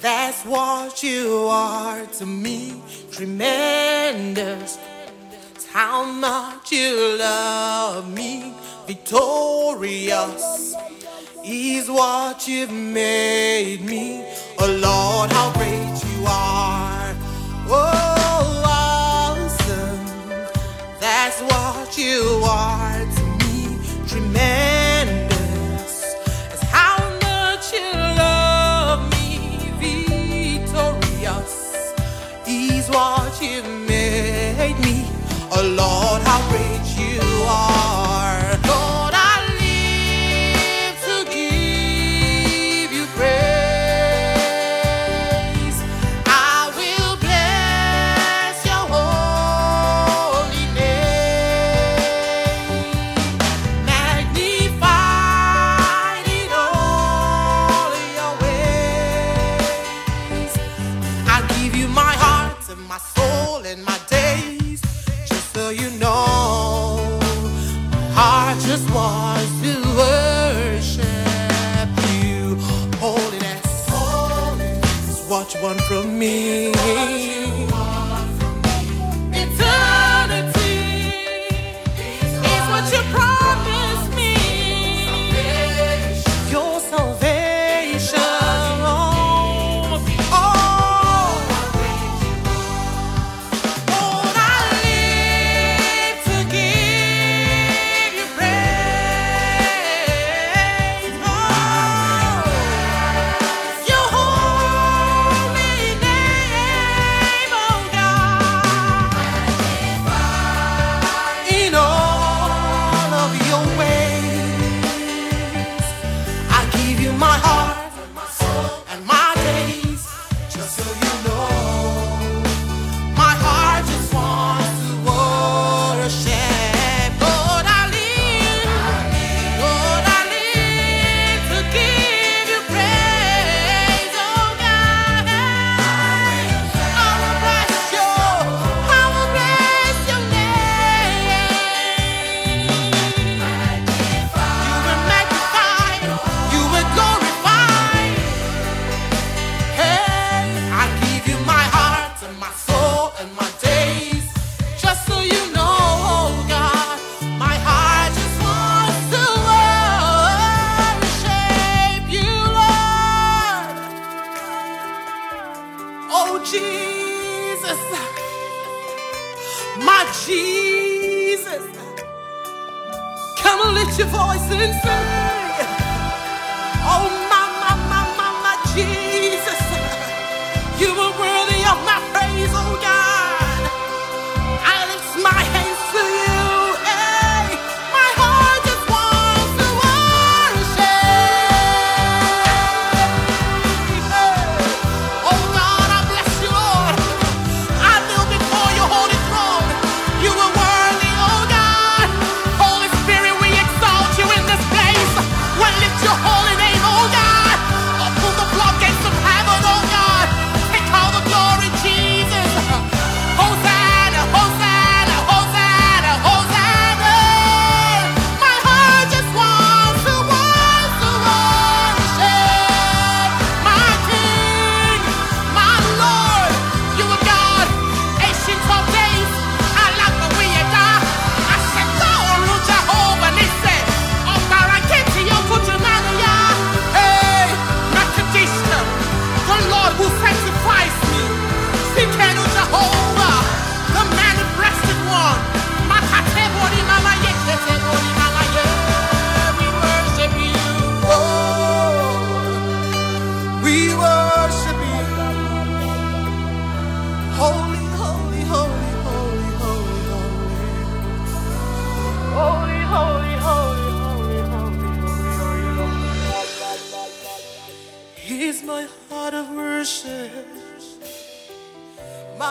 That's what you are to me. Tremendous. It's how much you love me. Victorious is what you've made me. Oh Lord, how great you are. Oh. you know. My heart just wants to worship you. Holiness, Holiness. what you want from me. Jesus. Come and lift your voice and sing.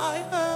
higher.